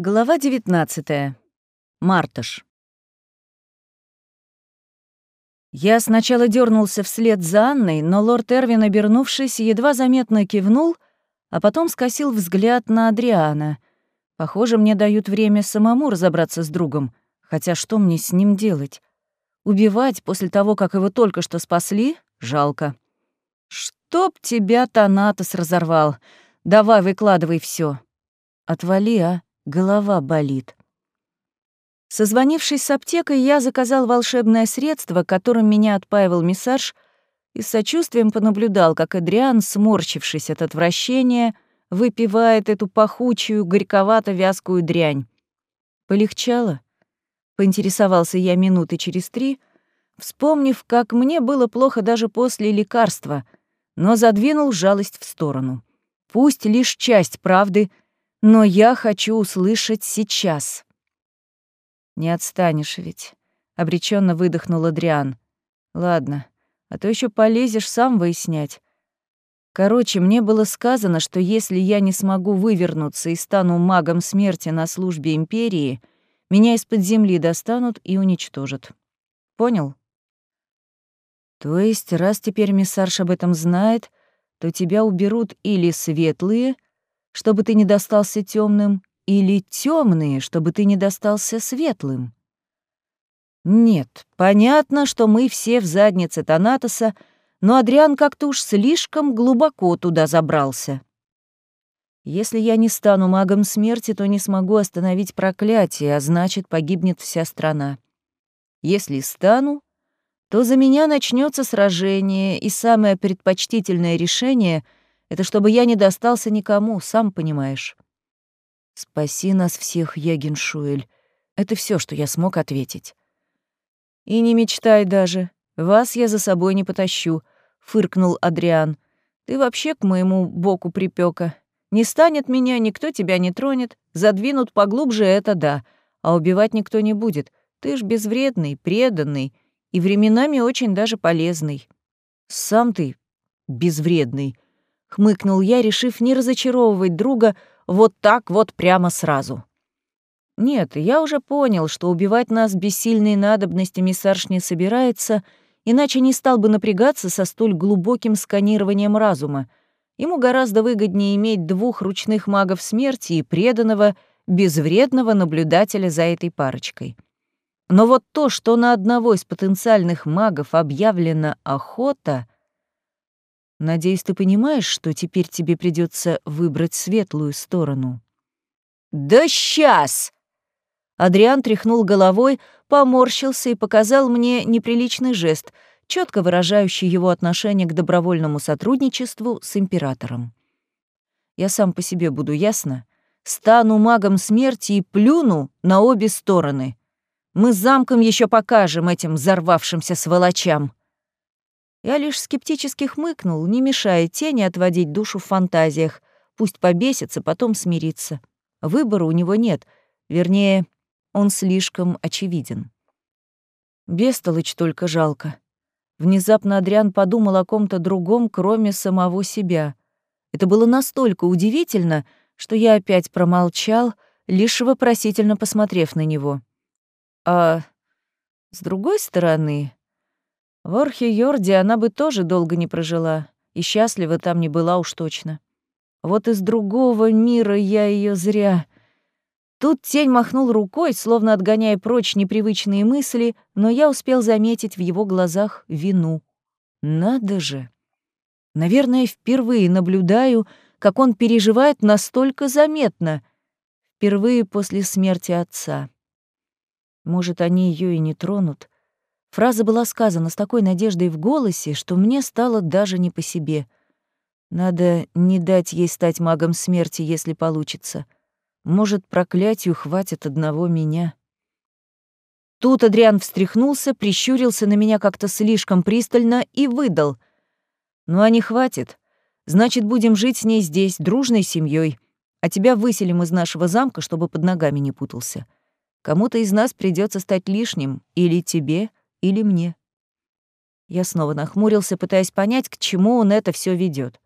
Глава 19. Мартыш. Я сначала дернулся вслед за Анной, но лорд Эрвин, обернувшись, едва заметно кивнул, а потом скосил взгляд на Адриана. Похоже, мне дают время самому разобраться с другом, хотя что мне с ним делать? Убивать после того, как его только что спасли, жалко. Чтоб тебя Танатос разорвал. Давай, выкладывай все. Отвали, а. Голова болит. Созвонившись с аптекой, я заказал волшебное средство, которым меня отпаивал миссаж, и с сочувствием понаблюдал, как Адриан, сморщившись от отвращения, выпивает эту пахучую, горьковато-вязкую дрянь. Полегчало? Поинтересовался я минуты через три, вспомнив, как мне было плохо даже после лекарства, но задвинул жалость в сторону. Пусть лишь часть правды — но я хочу услышать сейчас. Не отстанешь ведь, обреченно выдохнул Адриан. Ладно, а то еще полезешь сам выяснять. Короче, мне было сказано, что если я не смогу вывернуться и стану магом смерти на службе империи, меня из-под земли достанут и уничтожат. Понял? То есть, раз теперь миссарш об этом знает, то тебя уберут или светлые — чтобы ты не достался темным, или темные, чтобы ты не достался светлым? Нет, понятно, что мы все в заднице Танатоса, но Адриан как-то уж слишком глубоко туда забрался. Если я не стану магом смерти, то не смогу остановить проклятие, а значит, погибнет вся страна. Если стану, то за меня начнется сражение, и самое предпочтительное решение — это чтобы я не достался никому, сам понимаешь. Спаси нас всех, Ягеншуэль. Это все, что я смог ответить. И не мечтай даже. Вас я за собой не потащу, фыркнул Адриан. Ты вообще к моему боку припека. Не станет меня, никто тебя не тронет. Задвинут поглубже это да, а убивать никто не будет. Ты ж безвредный, преданный и временами очень даже полезный. Сам ты безвредный, — хмыкнул я, решив не разочаровывать друга вот так вот прямо сразу. Нет, я уже понял, что убивать нас без сильной надобности миссарш не собирается, иначе не стал бы напрягаться со столь глубоким сканированием разума. Ему гораздо выгоднее иметь двух ручных магов смерти и преданного, безвредного наблюдателя за этой парочкой. Но вот то, что на одного из потенциальных магов объявлена охота — Надеюсь, ты понимаешь, что теперь тебе придется выбрать светлую сторону. Да сейчас! Адриан тряхнул головой, поморщился и показал мне неприличный жест, четко выражающий его отношение к добровольному сотрудничеству с императором. Я сам по себе буду, ясно? Стану магом смерти и плюну на обе стороны. Мы замком еще покажем этим взорвавшимся сволочам. Я лишь скептически хмыкнул, не мешая тени отводить душу в фантазиях. Пусть побесится, потом смирится. Выбора у него нет, вернее, он слишком очевиден. Бестолочь только жалко. Внезапно Адриан подумал о ком-то другом, кроме самого себя. Это было настолько удивительно, что я опять промолчал, лишь вопросительно посмотрев на него. А с другой стороны, в Орхе-Йорде она бы тоже долго не прожила, и счастлива там не была уж точно. Вот из другого мира я ее зря... Тут тень махнул рукой, словно отгоняя прочь непривычные мысли, но я успел заметить в его глазах вину. Надо же! Наверное, впервые наблюдаю, как он переживает настолько заметно. Впервые после смерти отца. Может, они ее и не тронут, Фраза была сказана с такой надеждой в голосе, что мне стало даже не по себе. Надо не дать ей стать магом смерти, если получится. Может, проклятию хватит одного меня. Тут Адриан встряхнулся, прищурился на меня как-то слишком пристально и выдал. «Ну а не хватит. Значит, будем жить с ней здесь, дружной семьей, а тебя выселим из нашего замка, чтобы под ногами не путался. Кому-то из нас придется стать лишним, или тебе, или мне. Я снова нахмурился, пытаясь понять, к чему он это все ведет.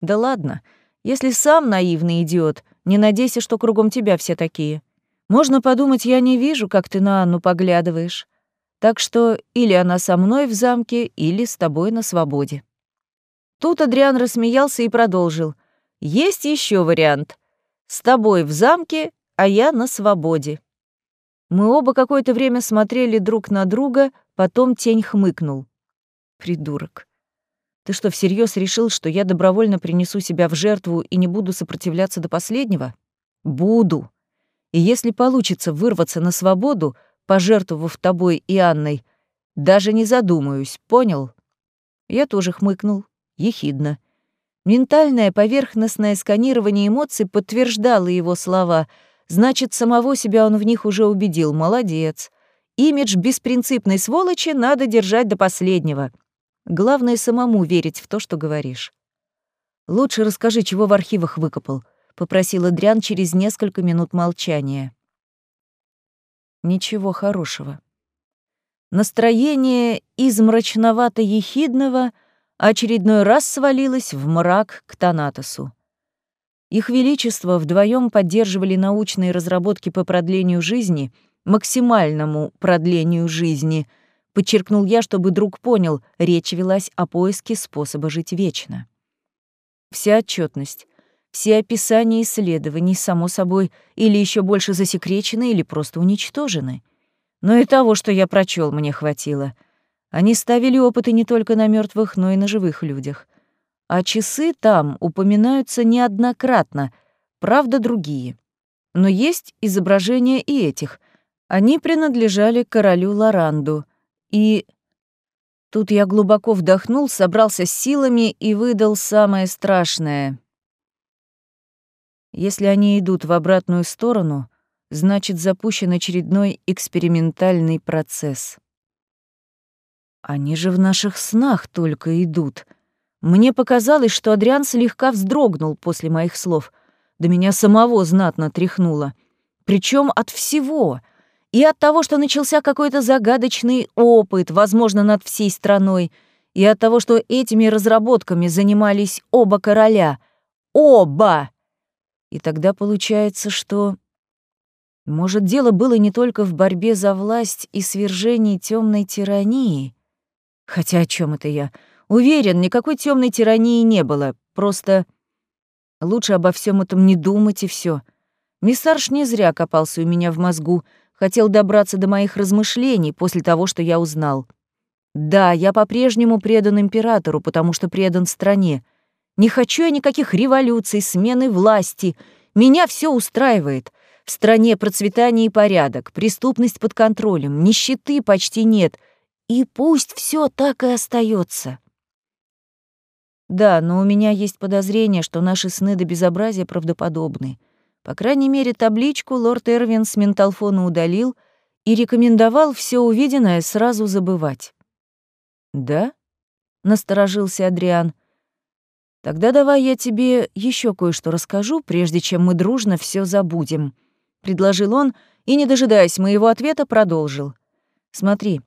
Да ладно, если сам наивный идиот, Не надейся, что кругом тебя все такие. Можно подумать, я не вижу, как ты на Анну поглядываешь. Так что или она со мной в замке, или с тобой на свободе». Тут Адриан рассмеялся и продолжил. «Есть еще вариант. С тобой в замке, а я на свободе». Мы оба какое-то время смотрели друг на друга, потом тень хмыкнул. «Придурок. Ты что, всерьез решил, что я добровольно принесу себя в жертву и не буду сопротивляться до последнего? Буду. И если получится вырваться на свободу, пожертвовав тобой и Анной, даже не задумаюсь, понял? Я тоже хмыкнул, ехидно. Ментальное поверхностное сканирование эмоций подтверждало его слова. Значит, самого себя он в них уже убедил. Молодец. Имидж беспринципной сволочи надо держать до последнего. Главное, самому верить в то, что говоришь. «Лучше расскажи, чего в архивах выкопал», — попросил Адриан через несколько минут молчания. Ничего хорошего. Настроение из мрачновато-ехидного очередной раз свалилось в мрак к Танатосу. Их Величество вдвоем поддерживали научные разработки по продлению жизни, максимальному продлению жизни — Подчеркнул я, чтобы друг понял, речь велась о поиске способа жить вечно. Вся отчетность, все описания исследований, само собой, или еще больше засекречены, или просто уничтожены. Но и того, что я прочел, мне хватило. Они ставили опыты не только на мертвых, но и на живых людях. А часы там упоминаются неоднократно, правда, другие. Но есть изображения и этих. Они принадлежали королю Лоранду — и тут я глубоко вдохнул, собрался с силами и выдал самое страшное. Если они идут в обратную сторону, значит запущен очередной экспериментальный процесс. Они же в наших снах только идут. Мне показалось, что Адриан слегка вздрогнул после моих слов. До меня самого знатно тряхнуло. Причем от всего — и от того, что начался какой-то загадочный опыт, возможно, над всей страной, и от того, что этими разработками занимались оба короля. Оба! И тогда получается, что... Может, дело было не только в борьбе за власть и свержении темной тирании? Хотя о чем это я? Уверен, никакой темной тирании не было. Просто лучше обо всем этом не думать и все. Миссарш не зря копался у меня в мозгу, хотел добраться до моих размышлений после того, что я узнал. Да, я по-прежнему предан императору, потому что предан стране. Не хочу я никаких революций, смены власти. Меня все устраивает. В стране процветание и порядок, преступность под контролем, нищеты почти нет. И пусть все так и остается. Да, но у меня есть подозрение, что наши сны до безобразия правдоподобны. По крайней мере, табличку лорд Эрвин с менталфона удалил и рекомендовал все увиденное сразу забывать. «Да?» — насторожился Адриан. «Тогда давай я тебе еще кое-что расскажу, прежде чем мы дружно все забудем», — предложил он и, не дожидаясь моего ответа, продолжил. «Смотри,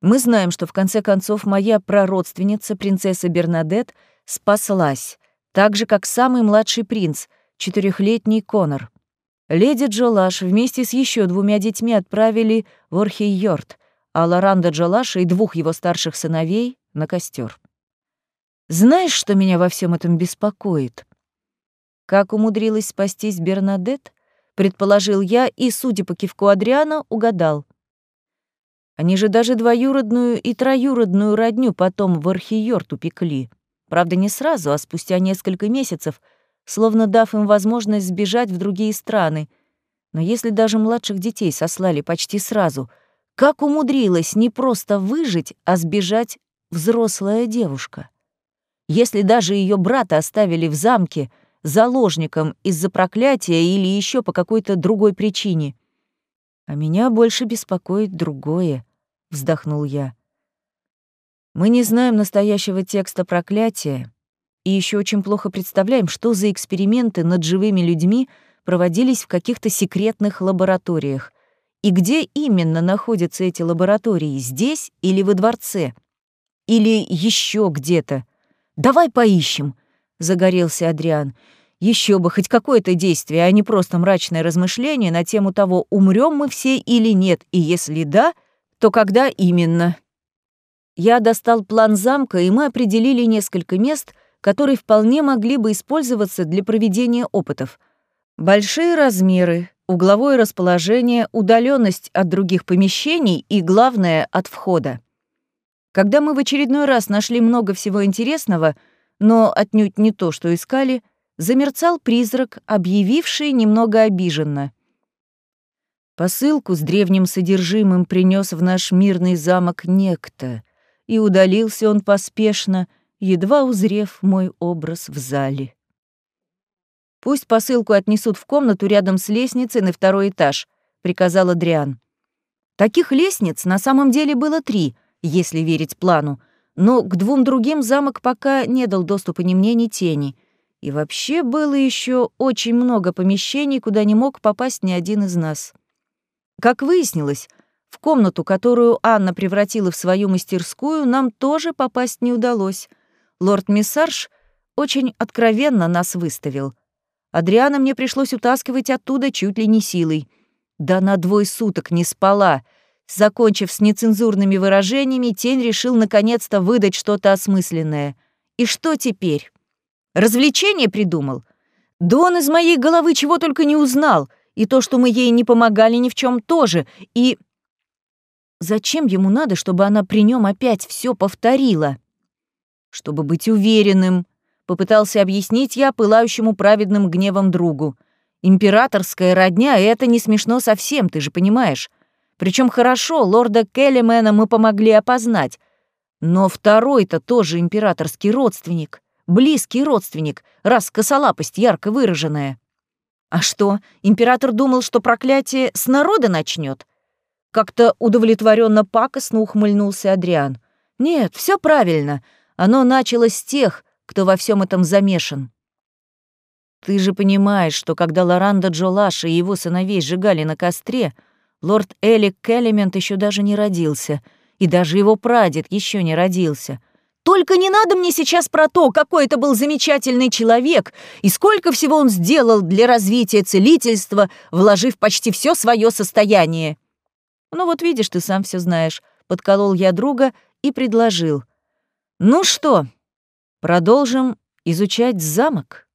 мы знаем, что в конце концов моя прародственница, принцесса Бернадет, спаслась, так же, как самый младший принц — четырехлетний Конор. Леди Джолаш вместе с еще двумя детьми отправили в Орхей-Йорт, а Лоранда Джолаша и двух его старших сыновей — на костер. Знаешь, что меня во всем этом беспокоит? Как умудрилась спастись Бернадет? Предположил я и, судя по кивку Адриана, угадал. Они же даже двоюродную и троюродную родню потом в Архиёрт упекли. Правда, не сразу, а спустя несколько месяцев — словно дав им возможность сбежать в другие страны. Но если даже младших детей сослали почти сразу, как умудрилась не просто выжить, а сбежать взрослая девушка? Если даже ее брата оставили в замке заложником из-за проклятия или еще по какой-то другой причине. А меня больше беспокоит другое, вздохнул я. Мы не знаем настоящего текста проклятия, и еще очень плохо представляем, что за эксперименты над живыми людьми проводились в каких-то секретных лабораториях. И где именно находятся эти лаборатории, здесь или во дворце? Или еще где-то? Давай поищем, загорелся Адриан. Еще бы хоть какое-то действие, а не просто мрачное размышление на тему того, умрем мы все или нет, и если да, то когда именно. Я достал план замка, и мы определили несколько мест, которые вполне могли бы использоваться для проведения опытов. Большие размеры, угловое расположение, удаленность от других помещений и, главное, от входа. Когда мы в очередной раз нашли много всего интересного, но отнюдь не то, что искали, замерцал призрак, объявивший немного обиженно. Посылку с древним содержимым принес в наш мирный замок некто, и удалился он поспешно, едва узрев мой образ в зале. «Пусть посылку отнесут в комнату рядом с лестницей на второй этаж», — приказал Адриан. Таких лестниц на самом деле было три, если верить плану, но к двум другим замок пока не дал доступа ни мне, ни тени — и вообще было еще очень много помещений, куда не мог попасть ни один из нас. Как выяснилось, в комнату, которую Анна превратила в свою мастерскую, нам тоже попасть не удалось. Лорд Миссарж очень откровенно нас выставил. Адриана мне пришлось утаскивать оттуда чуть ли не силой. Да на двое суток не спала. Закончив с нецензурными выражениями, тень решил наконец-то выдать что-то осмысленное. И что теперь? Развлечение придумал? Да он из моей головы чего только не узнал. И то, что мы ей не помогали ни в чем тоже. И... Зачем ему надо, чтобы она при нем опять все повторила? Чтобы быть уверенным, попытался объяснить я пылающему праведным гневом другу. Императорская родня — это не смешно совсем, ты же понимаешь. Причем хорошо, лорда Келлимена мы помогли опознать. Но второй-то тоже императорский родственник близкий родственник, раз косолапость ярко выраженная. А что, император думал, что проклятие с народа начнет? Как-то удовлетворенно пакостно ухмыльнулся Адриан. Нет, все правильно. Оно началось с тех, кто во всем этом замешан. Ты же понимаешь, что когда Лоранда Джолаша и его сыновей сжигали на костре, лорд Элик Келлимент еще даже не родился, и даже его прадед еще не родился — только не надо мне сейчас про то, какой это был замечательный человек и сколько всего он сделал для развития целительства, вложив почти все свое состояние. Ну вот видишь, ты сам все знаешь. Подколол я друга и предложил. Ну что, продолжим изучать замок?